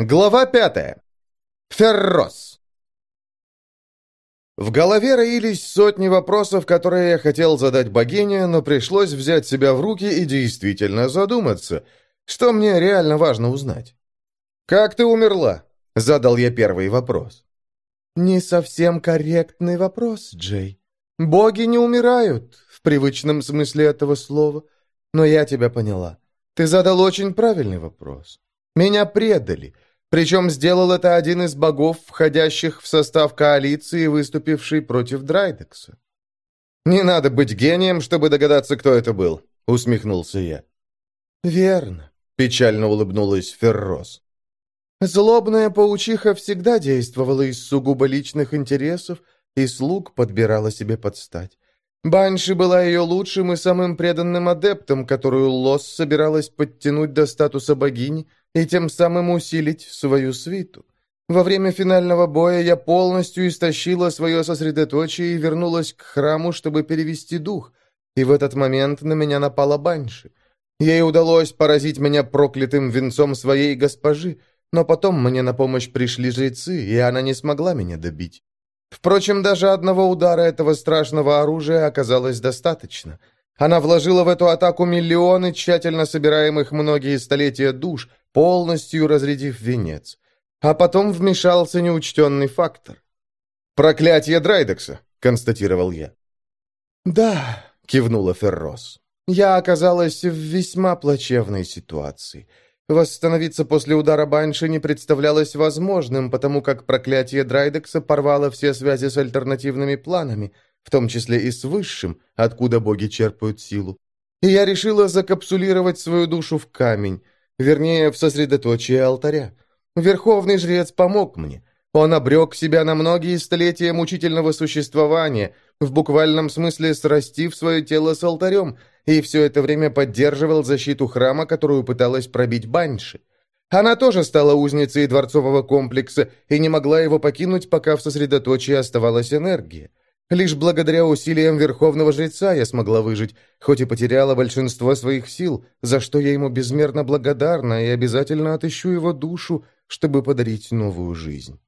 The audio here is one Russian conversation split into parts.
Глава пятая. Феррос. В голове роились сотни вопросов, которые я хотел задать богине, но пришлось взять себя в руки и действительно задуматься, что мне реально важно узнать. «Как ты умерла?» — задал я первый вопрос. «Не совсем корректный вопрос, Джей. Боги не умирают, в привычном смысле этого слова, но я тебя поняла. Ты задал очень правильный вопрос. Меня предали». Причем сделал это один из богов, входящих в состав коалиции, выступивший против Драйдекса. «Не надо быть гением, чтобы догадаться, кто это был», — усмехнулся я. «Верно», — печально улыбнулась Феррос. «Злобная паучиха всегда действовала из сугубо личных интересов и слуг подбирала себе подстать. Банши была ее лучшим и самым преданным адептом, которую Лос собиралась подтянуть до статуса богини и тем самым усилить свою свиту. Во время финального боя я полностью истощила свое сосредоточие и вернулась к храму, чтобы перевести дух, и в этот момент на меня напала Банши. Ей удалось поразить меня проклятым венцом своей госпожи, но потом мне на помощь пришли жрецы, и она не смогла меня добить. Впрочем, даже одного удара этого страшного оружия оказалось достаточно. Она вложила в эту атаку миллионы тщательно собираемых многие столетия душ, полностью разрядив венец. А потом вмешался неучтенный фактор. «Проклятие Драйдекса», — констатировал я. «Да», — кивнула Феррос. «Я оказалась в весьма плачевной ситуации». Восстановиться после удара Банши не представлялось возможным, потому как проклятие Драйдекса порвало все связи с альтернативными планами, в том числе и с Высшим, откуда боги черпают силу. И я решила закапсулировать свою душу в камень, вернее, в сосредоточие алтаря. Верховный жрец помог мне. Он обрек себя на многие столетия мучительного существования, в буквальном смысле срастив свое тело с алтарем, и все это время поддерживал защиту храма, которую пыталась пробить Банши. Она тоже стала узницей дворцового комплекса и не могла его покинуть, пока в сосредоточии оставалась энергия. Лишь благодаря усилиям Верховного Жреца я смогла выжить, хоть и потеряла большинство своих сил, за что я ему безмерно благодарна и обязательно отыщу его душу, чтобы подарить новую жизнь.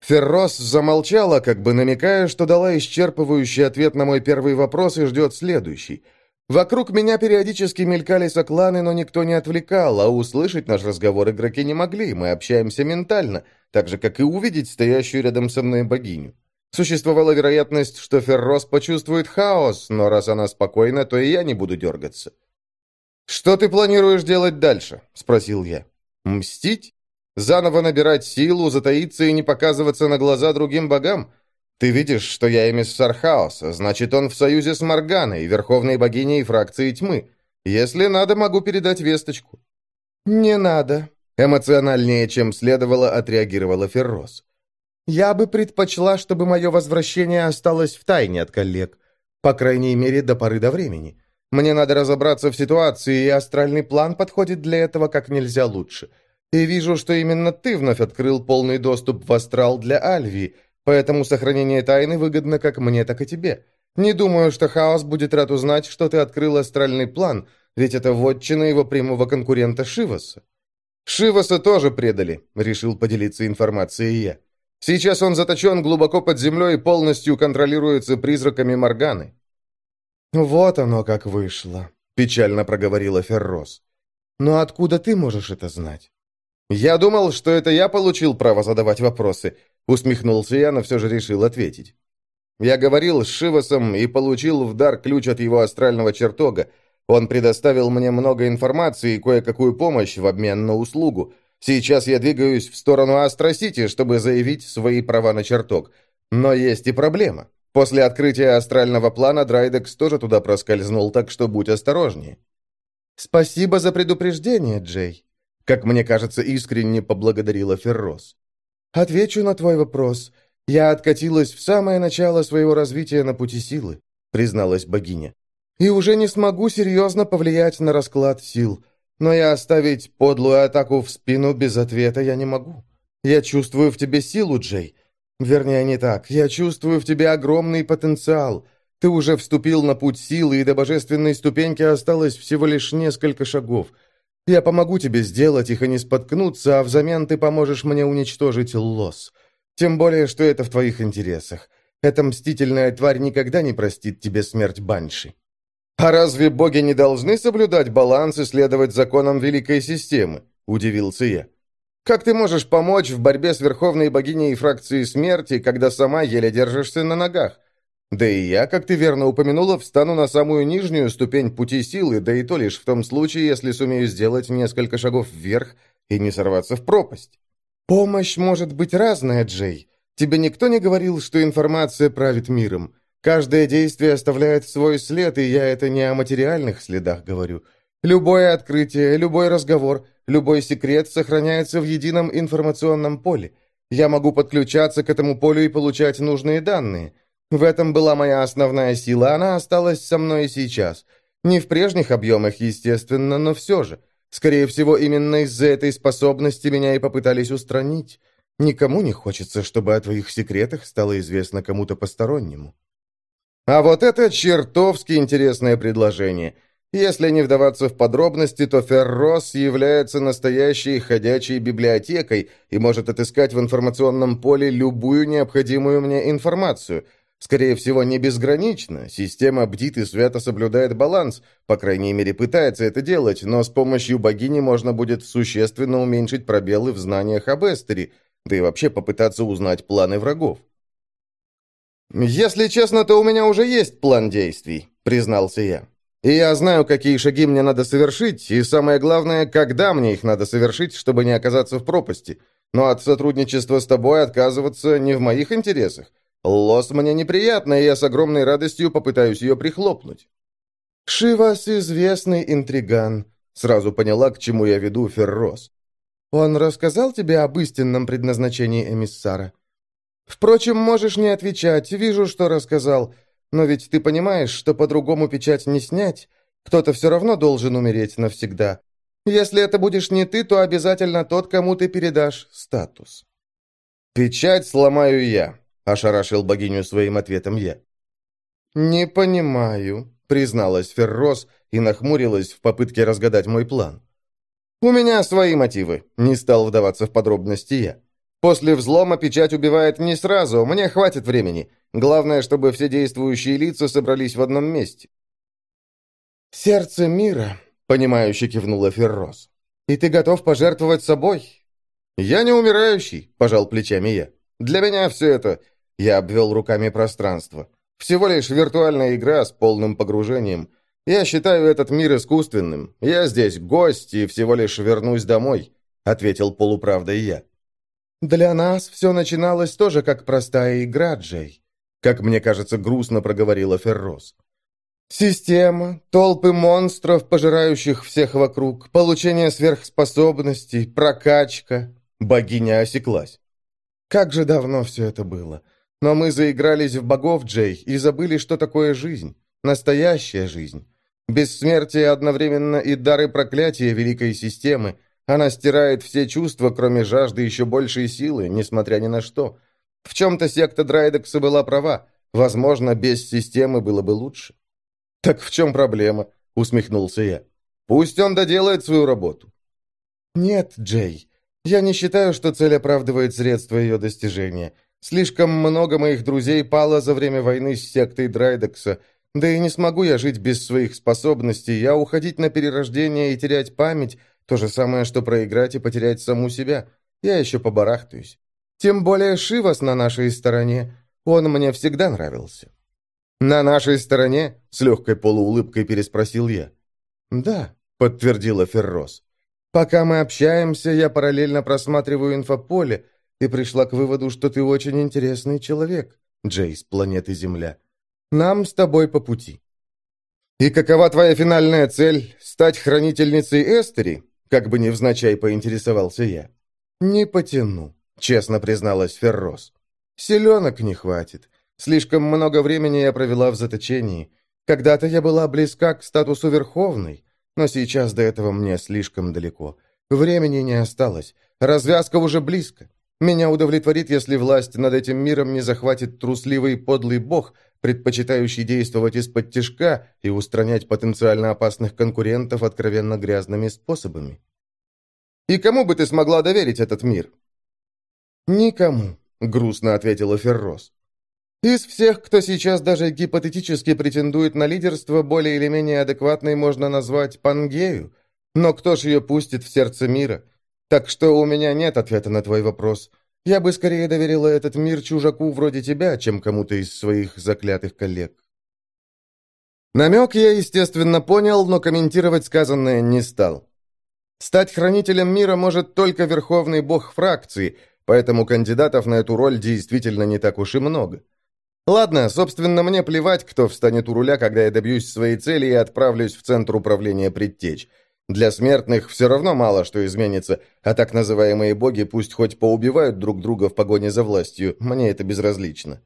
Феррос замолчала, как бы намекая, что дала исчерпывающий ответ на мой первый вопрос и ждет следующий – Вокруг меня периодически мелькали сокланы, но никто не отвлекал, а услышать наш разговор игроки не могли, мы общаемся ментально, так же, как и увидеть стоящую рядом со мной богиню. Существовала вероятность, что Феррос почувствует хаос, но раз она спокойна, то и я не буду дергаться. «Что ты планируешь делать дальше?» — спросил я. «Мстить? Заново набирать силу, затаиться и не показываться на глаза другим богам? Ты видишь, что я эмиссар хаоса, значит, он в союзе с Морганой, верховной богиней фракции тьмы. Если надо, могу передать весточку». «Не надо», — эмоциональнее, чем следовало, отреагировала Феррос. «Я бы предпочла, чтобы мое возвращение осталось в тайне от коллег, по крайней мере, до поры до времени. Мне надо разобраться в ситуации, и астральный план подходит для этого как нельзя лучше. И вижу, что именно ты вновь открыл полный доступ в астрал для Альвии, Поэтому сохранение тайны выгодно как мне, так и тебе. Не думаю, что Хаос будет рад узнать, что ты открыл астральный план, ведь это вотчина его прямого конкурента Шиваса. Шиваса тоже предали, решил поделиться информацией я. Сейчас он заточен глубоко под землей и полностью контролируется призраками Морганы. «Вот оно как вышло», — печально проговорила Феррос. «Но откуда ты можешь это знать?» «Я думал, что это я получил право задавать вопросы, Усмехнулся я, но все же решил ответить. Я говорил с Шивасом и получил в дар ключ от его астрального чертога. Он предоставил мне много информации и кое-какую помощь в обмен на услугу. Сейчас я двигаюсь в сторону Астро-Сити, чтобы заявить свои права на чертог. Но есть и проблема. После открытия астрального плана Драйдекс тоже туда проскользнул, так что будь осторожнее. «Спасибо за предупреждение, Джей», — как мне кажется, искренне поблагодарила Феррос. «Отвечу на твой вопрос. Я откатилась в самое начало своего развития на пути силы», — призналась богиня. «И уже не смогу серьезно повлиять на расклад сил. Но и оставить подлую атаку в спину без ответа я не могу. Я чувствую в тебе силу, Джей. Вернее, не так. Я чувствую в тебе огромный потенциал. Ты уже вступил на путь силы, и до божественной ступеньки осталось всего лишь несколько шагов. Я помогу тебе сделать их и не споткнуться, а взамен ты поможешь мне уничтожить лос. Тем более, что это в твоих интересах. Эта мстительная тварь никогда не простит тебе смерть Банши. «А разве боги не должны соблюдать баланс и следовать законам Великой Системы?» – удивился я. «Как ты можешь помочь в борьбе с Верховной Богиней фракции смерти, когда сама еле держишься на ногах? Да и я, как ты верно упомянула, встану на самую нижнюю ступень пути силы, да и то лишь в том случае, если сумею сделать несколько шагов вверх и не сорваться в пропасть. Помощь может быть разная, Джей. Тебе никто не говорил, что информация правит миром. Каждое действие оставляет свой след, и я это не о материальных следах говорю. Любое открытие, любой разговор, любой секрет сохраняется в едином информационном поле. Я могу подключаться к этому полю и получать нужные данные. В этом была моя основная сила, она осталась со мной и сейчас. Не в прежних объемах, естественно, но все же. Скорее всего, именно из-за этой способности меня и попытались устранить. Никому не хочется, чтобы о твоих секретах стало известно кому-то постороннему. А вот это чертовски интересное предложение. Если не вдаваться в подробности, то Феррос является настоящей ходячей библиотекой и может отыскать в информационном поле любую необходимую мне информацию. Скорее всего, не безгранично. Система бдит и свято соблюдает баланс, по крайней мере, пытается это делать, но с помощью богини можно будет существенно уменьшить пробелы в знаниях об Эстере, да и вообще попытаться узнать планы врагов. «Если честно, то у меня уже есть план действий», — признался я. «И я знаю, какие шаги мне надо совершить, и самое главное, когда мне их надо совершить, чтобы не оказаться в пропасти. Но от сотрудничества с тобой отказываться не в моих интересах. Лос мне неприятно, и я с огромной радостью попытаюсь ее прихлопнуть». «Шивас известный интриган», — сразу поняла, к чему я веду Феррос. «Он рассказал тебе об истинном предназначении эмиссара?» Впрочем, можешь не отвечать, вижу, что рассказал. Но ведь ты понимаешь, что по-другому печать не снять. Кто-то все равно должен умереть навсегда. Если это будешь не ты, то обязательно тот, кому ты передашь статус. «Печать сломаю я», — ошарашил богиню своим ответом я. «Не понимаю», — призналась Феррос и нахмурилась в попытке разгадать мой план. «У меня свои мотивы», — не стал вдаваться в подробности я. После взлома печать убивает не сразу, мне хватит времени. Главное, чтобы все действующие лица собрались в одном месте». «Сердце мира», — понимающе кивнула Феррос. «И ты готов пожертвовать собой?» «Я не умирающий», — пожал плечами я. «Для меня все это...» — я обвел руками пространство. «Всего лишь виртуальная игра с полным погружением. Я считаю этот мир искусственным. Я здесь гость и всего лишь вернусь домой», — ответил полуправдой я. «Для нас все начиналось тоже как простая игра, Джей», как мне кажется, грустно проговорила Феррос. «Система, толпы монстров, пожирающих всех вокруг, получение сверхспособностей, прокачка». Богиня осеклась. «Как же давно все это было. Но мы заигрались в богов, Джей, и забыли, что такое жизнь. Настоящая жизнь. Бессмертие одновременно и дары проклятия великой системы, она стирает все чувства, кроме жажды еще большей силы, несмотря ни на что. В чем-то секта Драйдекса была права. Возможно, без системы было бы лучше. «Так в чем проблема?» — усмехнулся я. «Пусть он доделает свою работу». «Нет, Джей, я не считаю, что цель оправдывает средства ее достижения. Слишком много моих друзей пало за время войны с сектой Драйдекса, да и не смогу я жить без своих способностей, а уходить на перерождение и терять память то же самое, что проиграть и потерять саму себя. Я еще побарахтаюсь. Тем более Шивас на нашей стороне. Он мне всегда нравился». «На нашей стороне?» — с легкой полуулыбкой переспросил я. «Да», — подтвердила Феррос. «Пока мы общаемся, я параллельно просматриваю инфополе и пришла к выводу, что ты очень интересный человек, Джей с планеты Земля. Нам с тобой по пути». «И какова твоя финальная цель? Стать хранительницей Эстери?» Как бы невзначай поинтересовался я. «Не потяну», — честно призналась Феррос. «Селенок не хватит. Слишком много времени я провела в заточении. Когда-то я была близка к статусу Верховной, но сейчас до этого мне слишком далеко. Времени не осталось. Развязка уже близко. Меня удовлетворит, если власть над этим миром не захватит трусливый подлый бог, предпочитающий действовать из-под тишка и устранять потенциально опасных конкурентов откровенно грязными способами. И кому бы ты смогла доверить этот мир?» «Никому», — грустно ответила Феррос. «Из всех, кто сейчас даже гипотетически претендует на лидерство, более или менее адекватной можно назвать Пангею. Но кто ж ее пустит в сердце мира? Так что у меня нет ответа на твой вопрос. Я бы скорее доверила этот мир чужаку вроде тебя, чем кому-то из своих заклятых коллег». Намек я, естественно, понял, но комментировать сказанное не стал. Стать хранителем мира может только верховный бог фракции, поэтому кандидатов на эту роль действительно не так уж и много. Ладно, собственно, мне плевать, кто встанет у руля, когда я добьюсь своей цели и отправлюсь в центр управления предтеч. Для смертных все равно мало что изменится, а так называемые боги пусть хоть поубивают друг друга в погоне за властью, мне это безразлично.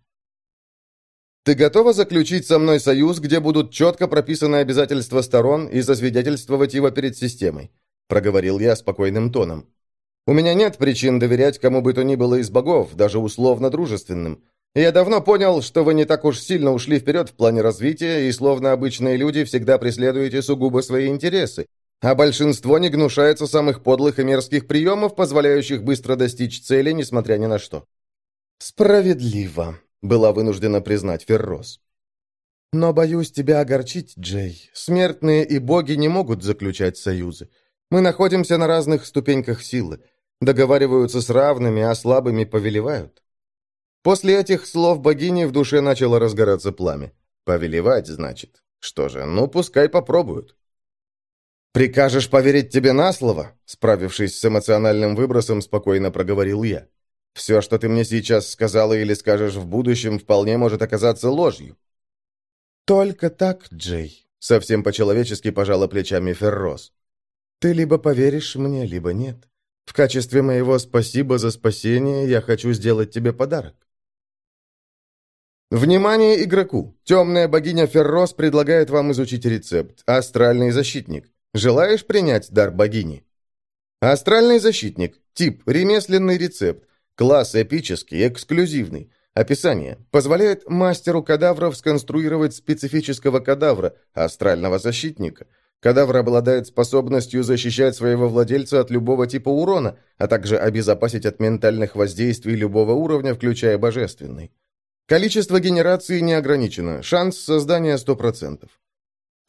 Ты готова заключить со мной союз, где будут четко прописаны обязательства сторон и засвидетельствовать его перед системой?» — проговорил я спокойным тоном. «У меня нет причин доверять кому бы то ни было из богов, даже условно дружественным. Я давно понял, что вы не так уж сильно ушли вперед в плане развития, и словно обычные люди всегда преследуете сугубо свои интересы, а большинство не гнушается самых подлых и мерзких приемов, позволяющих быстро достичь цели, несмотря ни на что». «Справедливо», была вынуждена признать Феррос. «Но боюсь тебя огорчить, Джей. Смертные и боги не могут заключать союзы. Мы находимся на разных ступеньках силы. Договариваются с равными, а слабыми повелевают». После этих слов богини в душе начало разгораться пламя. «Повелевать, значит. Что же, ну пускай попробуют». «Прикажешь поверить тебе на слово?» Справившись с эмоциональным выбросом, спокойно проговорил я. Все, что ты мне сейчас сказала или скажешь в будущем, вполне может оказаться ложью». «Только так, Джей», — совсем по-человечески пожала плечами Феррос. «Ты либо поверишь мне, либо нет. В качестве моего спасибо за спасение я хочу сделать тебе подарок». Внимание игроку! Темная богиня Феррос предлагает вам изучить рецепт. Астральный защитник. Желаешь принять дар богини? Астральный защитник. Тип – ремесленный рецепт. Класс эпический, эксклюзивный. Описание. Позволяет мастеру кадавров сконструировать специфического кадавра, астрального защитника. Кадавр обладает способностью защищать своего владельца от любого типа урона, а также обезопасить от ментальных воздействий любого уровня, включая божественный. Количество генерации не ограничено, шанс создания 100%.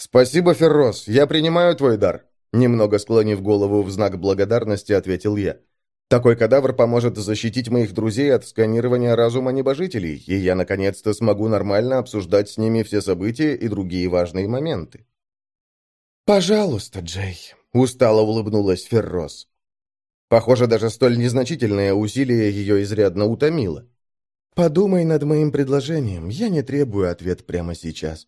«Спасибо, Феррос, я принимаю твой дар», немного склонив голову в знак благодарности, ответил я. Такой кадавр поможет защитить моих друзей от сканирования разума небожителей, и я наконец-то смогу нормально обсуждать с ними все события и другие важные моменты. «Пожалуйста, Джей», — устало улыбнулась Феррос. Похоже, даже столь незначительное усилие ее изрядно утомило. «Подумай над моим предложением. Я не требую ответ прямо сейчас.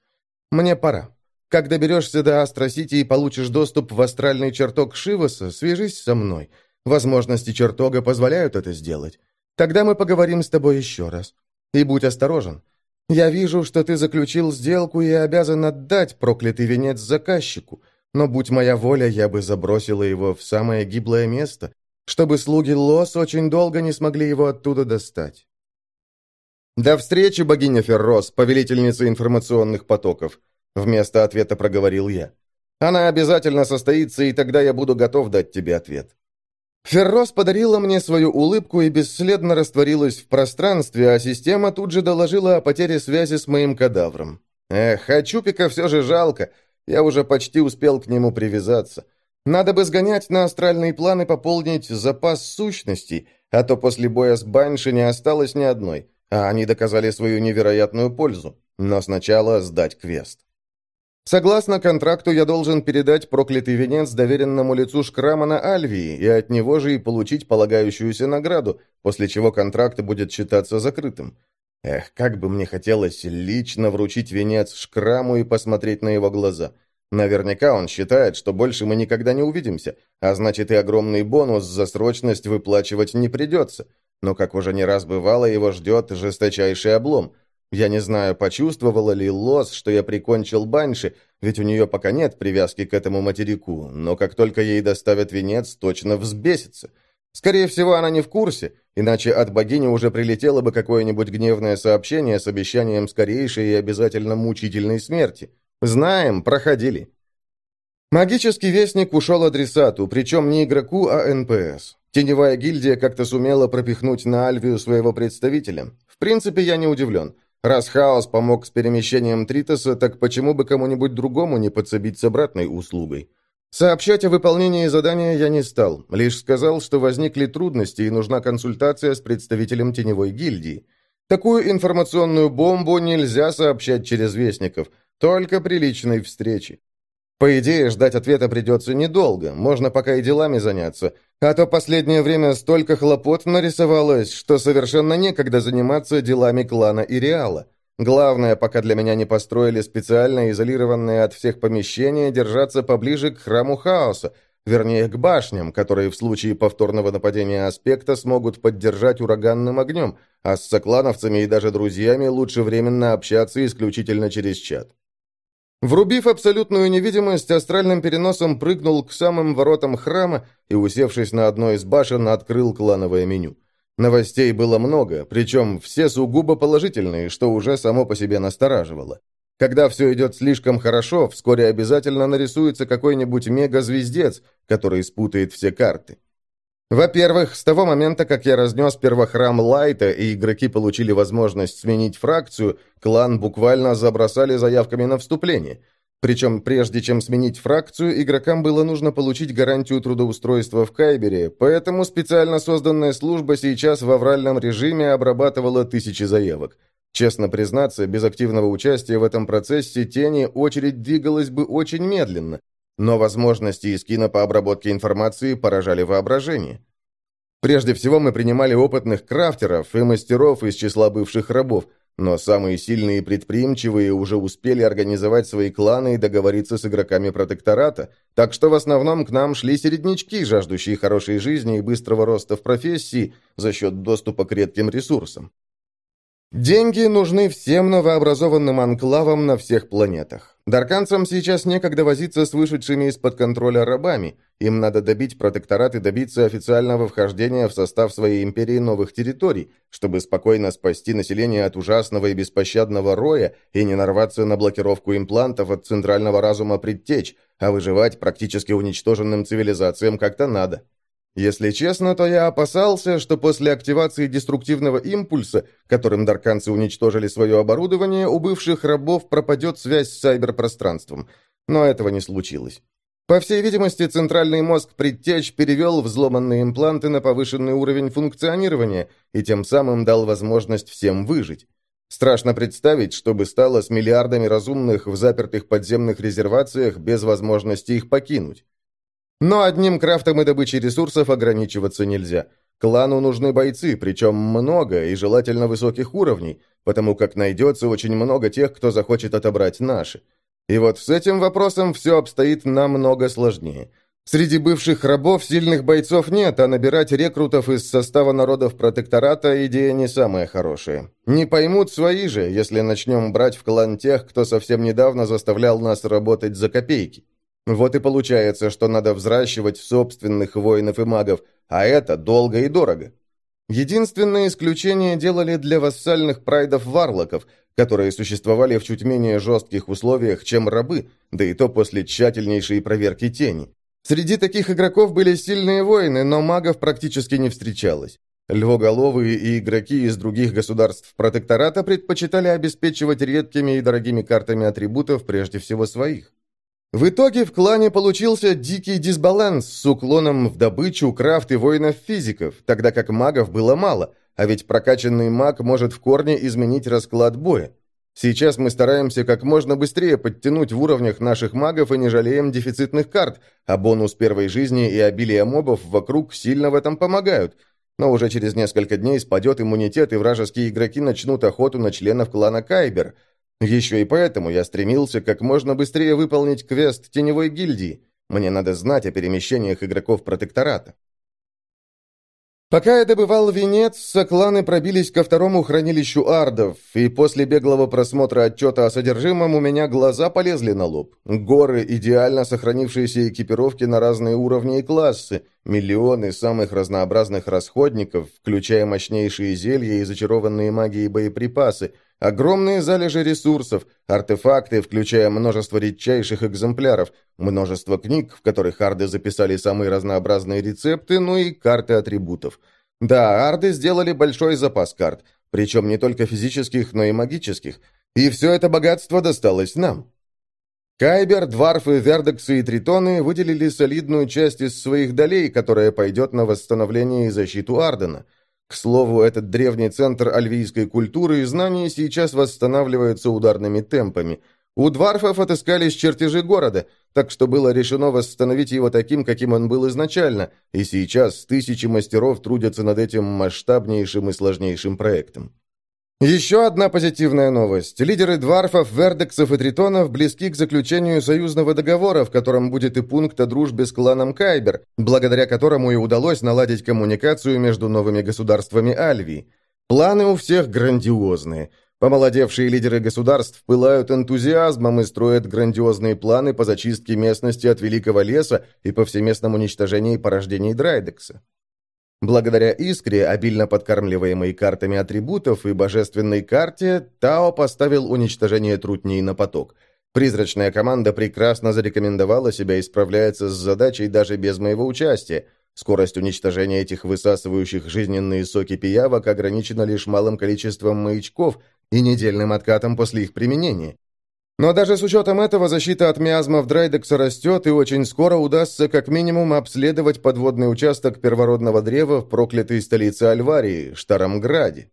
Мне пора. Как доберешься до Астро-Сити и получишь доступ в астральный чертог Шиваса, свяжись со мной. Возможности чертога позволяют это сделать. Тогда мы поговорим с тобой еще раз. И будь осторожен. Я вижу, что ты заключил сделку и обязан отдать проклятый венец заказчику, но, будь моя воля, я бы забросила его в самое гиблое место, чтобы слуги Лос очень долго не смогли его оттуда достать. «До встречи, богиня Феррос, повелительница информационных потоков», вместо ответа проговорил я. «Она обязательно состоится, и тогда я буду готов дать тебе ответ». Феррос подарила мне свою улыбку и бесследно растворилась в пространстве, а система тут же доложила о потере связи с моим кадавром. Эх, а Чупика все же жалко. Я уже почти успел к нему привязаться. Надо бы сгонять на астральные планы пополнить запас сущностей, а то после боя с Банши не осталось ни одной, а они доказали свою невероятную пользу. Но сначала сдать квест. Согласно контракту, я должен передать проклятый венец доверенному лицу Шкрамана Альвии и от него же и получить полагающуюся награду, после чего контракт будет считаться закрытым. Эх, как бы мне хотелось лично вручить венец Шкраму и посмотреть на его глаза. Наверняка он считает, что больше мы никогда не увидимся, а значит и огромный бонус за срочность выплачивать не придется. Но, как уже не раз бывало, его ждет жесточайший облом – я не знаю, почувствовала ли Лос, что я прикончил Банши, ведь у нее пока нет привязки к этому материку, но как только ей доставят венец, точно взбесится. Скорее всего, она не в курсе, иначе от богини уже прилетело бы какое-нибудь гневное сообщение с обещанием скорейшей и обязательно мучительной смерти. Знаем, проходили. Магический вестник ушел адресату, причем не игроку, а НПС. Теневая гильдия как-то сумела пропихнуть на Альвию своего представителя. В принципе, я не удивлен. Раз Хаос помог с перемещением Тритоса, так почему бы кому-нибудь другому не подсобить с обратной услугой? Сообщать о выполнении задания я не стал, лишь сказал, что возникли трудности и нужна консультация с представителем теневой гильдии. Такую информационную бомбу нельзя сообщать через вестников, только при личной встрече. По идее, ждать ответа придется недолго, можно пока и делами заняться, а то последнее время столько хлопот нарисовалось, что совершенно некогда заниматься делами клана и Реала. Главное, пока для меня не построили специально изолированное от всех помещение, держаться поближе к храму хаоса, вернее, к башням, которые в случае повторного нападения аспекта смогут поддержать ураганным огнем, а с соклановцами и даже друзьями лучше временно общаться исключительно через чат. Врубив абсолютную невидимость, астральным переносом прыгнул к самым воротам храма и, усевшись на одной из башен, открыл клановое меню. Новостей было много, причем все сугубо положительные, что уже само по себе настораживало. Когда все идет слишком хорошо, вскоре обязательно нарисуется какой-нибудь мегазвездец, который спутает все карты. Во-первых, с того момента, как я разнес первохрам Лайта, и игроки получили возможность сменить фракцию, клан буквально забросали заявками на вступление – причем, прежде чем сменить фракцию, игрокам было нужно получить гарантию трудоустройства в Кайбере, поэтому специально созданная служба сейчас в авральном режиме обрабатывала тысячи заявок. Честно признаться, без активного участия в этом процессе тени очередь двигалась бы очень медленно, но возможности из кино по обработке информации поражали воображение. Прежде всего мы принимали опытных крафтеров и мастеров из числа бывших рабов – но самые сильные и предприимчивые уже успели организовать свои кланы и договориться с игроками протектората, так что в основном к нам шли середнячки, жаждущие хорошей жизни и быстрого роста в профессии за счет доступа к редким ресурсам. Деньги нужны всем новообразованным анклавам на всех планетах. Дарканцам сейчас некогда возиться с вышедшими из-под контроля рабами. Им надо добить протекторат и добиться официального вхождения в состав своей империи новых территорий, чтобы спокойно спасти население от ужасного и беспощадного роя и не нарваться на блокировку имплантов от центрального разума предтеч, а выживать практически уничтоженным цивилизациям как-то надо. Если честно, то я опасался, что после активации деструктивного импульса, которым дарканцы уничтожили свое оборудование, у бывших рабов пропадет связь с сайберпространством. Но этого не случилось. По всей видимости, центральный мозг предтеч перевел взломанные импланты на повышенный уровень функционирования и тем самым дал возможность всем выжить. Страшно представить, что бы стало с миллиардами разумных в запертых подземных резервациях без возможности их покинуть. Но одним крафтом и добычей ресурсов ограничиваться нельзя. Клану нужны бойцы, причем много и желательно высоких уровней, потому как найдется очень много тех, кто захочет отобрать наши. И вот с этим вопросом все обстоит намного сложнее. Среди бывших рабов сильных бойцов нет, а набирать рекрутов из состава народов протектората идея не самая хорошая. Не поймут свои же, если начнем брать в клан тех, кто совсем недавно заставлял нас работать за копейки. Вот и получается, что надо взращивать собственных воинов и магов, а это долго и дорого. Единственное исключение делали для вассальных прайдов-варлоков, которые существовали в чуть менее жестких условиях, чем рабы, да и то после тщательнейшей проверки тени. Среди таких игроков были сильные воины, но магов практически не встречалось. Львоголовые и игроки из других государств протектората предпочитали обеспечивать редкими и дорогими картами атрибутов прежде всего своих. В итоге в клане получился дикий дисбаланс с уклоном в добычу, крафт и воинов-физиков, тогда как магов было мало, а ведь прокачанный маг может в корне изменить расклад боя. Сейчас мы стараемся как можно быстрее подтянуть в уровнях наших магов и не жалеем дефицитных карт, а бонус первой жизни и обилие мобов вокруг сильно в этом помогают. Но уже через несколько дней спадет иммунитет, и вражеские игроки начнут охоту на членов клана Кайбер – еще и поэтому я стремился как можно быстрее выполнить квест Теневой гильдии. Мне надо знать о перемещениях игроков протектората. Пока я добывал венец, сокланы пробились ко второму хранилищу ардов, и после беглого просмотра отчета о содержимом у меня глаза полезли на лоб. Горы идеально сохранившиеся экипировки на разные уровни и классы, Миллионы самых разнообразных расходников, включая мощнейшие зелья и зачарованные магией боеприпасы, огромные залежи ресурсов, артефакты, включая множество редчайших экземпляров, множество книг, в которых арды записали самые разнообразные рецепты, ну и карты атрибутов. Да, арды сделали большой запас карт, причем не только физических, но и магических, и все это богатство досталось нам. Кайбер, Дварфы, Вердексы и Тритоны выделили солидную часть из своих долей, которая пойдет на восстановление и защиту Ардена. К слову, этот древний центр альвийской культуры и знаний сейчас восстанавливается ударными темпами. У Дварфов отыскались чертежи города, так что было решено восстановить его таким, каким он был изначально, и сейчас тысячи мастеров трудятся над этим масштабнейшим и сложнейшим проектом. Еще одна позитивная новость. Лидеры дварфов, вердексов и тритонов близки к заключению союзного договора, в котором будет и пункт о дружбе с кланом Кайбер, благодаря которому и удалось наладить коммуникацию между новыми государствами Альвии. Планы у всех грандиозные. Помолодевшие лидеры государств пылают энтузиазмом и строят грандиозные планы по зачистке местности от Великого леса и повсеместном уничтожении порождений Драйдекса. Благодаря искре, обильно подкармливаемой картами атрибутов и божественной карте, Тао поставил уничтожение трутней на поток. Призрачная команда прекрасно зарекомендовала себя и справляется с задачей даже без моего участия. Скорость уничтожения этих высасывающих жизненные соки пиявок ограничена лишь малым количеством маячков и недельным откатом после их применения. Но даже с учетом этого защита от миазмов Драйдекса растет, и очень скоро удастся как минимум обследовать подводный участок первородного древа в проклятой столице Альварии, Штарамграде.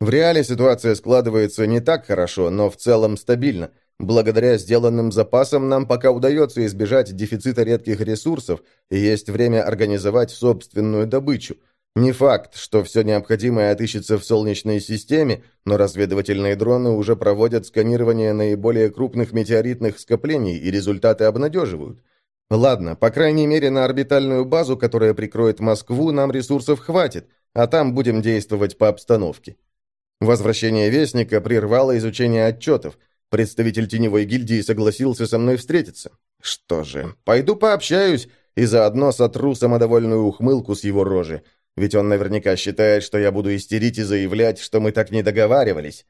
В реале ситуация складывается не так хорошо, но в целом стабильно. Благодаря сделанным запасам нам пока удается избежать дефицита редких ресурсов, и есть время организовать собственную добычу – не факт, что все необходимое отыщется в Солнечной системе, но разведывательные дроны уже проводят сканирование наиболее крупных метеоритных скоплений, и результаты обнадеживают. Ладно, по крайней мере на орбитальную базу, которая прикроет Москву, нам ресурсов хватит, а там будем действовать по обстановке. Возвращение Вестника прервало изучение отчетов. Представитель теневой гильдии согласился со мной встретиться. Что же, пойду пообщаюсь и заодно сотру самодовольную ухмылку с его рожи. Ведь он наверняка считает, что я буду истерить и заявлять, что мы так не договаривались.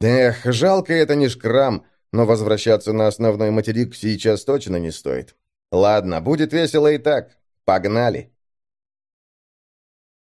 Эх, жалко это не шкрам, но возвращаться на основной материк сейчас точно не стоит. Ладно, будет весело и так. Погнали.